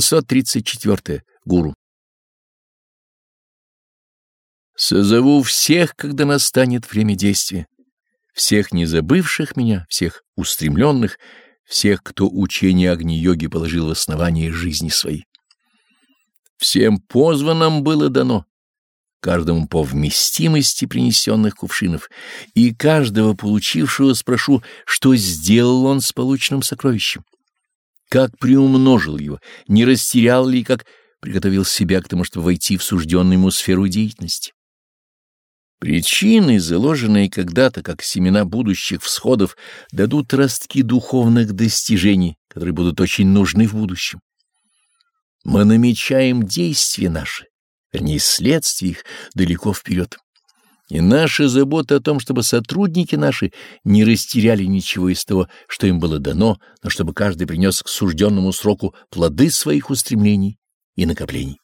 634. Гуру. Созову всех, когда настанет время действия, всех не забывших меня, всех устремленных, всех, кто учение Агни-йоги положил в основание жизни своей. Всем позванным было дано, каждому по вместимости принесенных кувшинов, и каждого получившего спрошу, что сделал он с полученным сокровищем как приумножил его, не растерял ли, как приготовил себя к тому, чтобы войти в сужденную ему сферу деятельности. Причины, заложенные когда-то как семена будущих всходов, дадут ростки духовных достижений, которые будут очень нужны в будущем. Мы намечаем действия наши, вернее, следствия их далеко вперед. И наша забота о том, чтобы сотрудники наши не растеряли ничего из того, что им было дано, но чтобы каждый принес к сужденному сроку плоды своих устремлений и накоплений.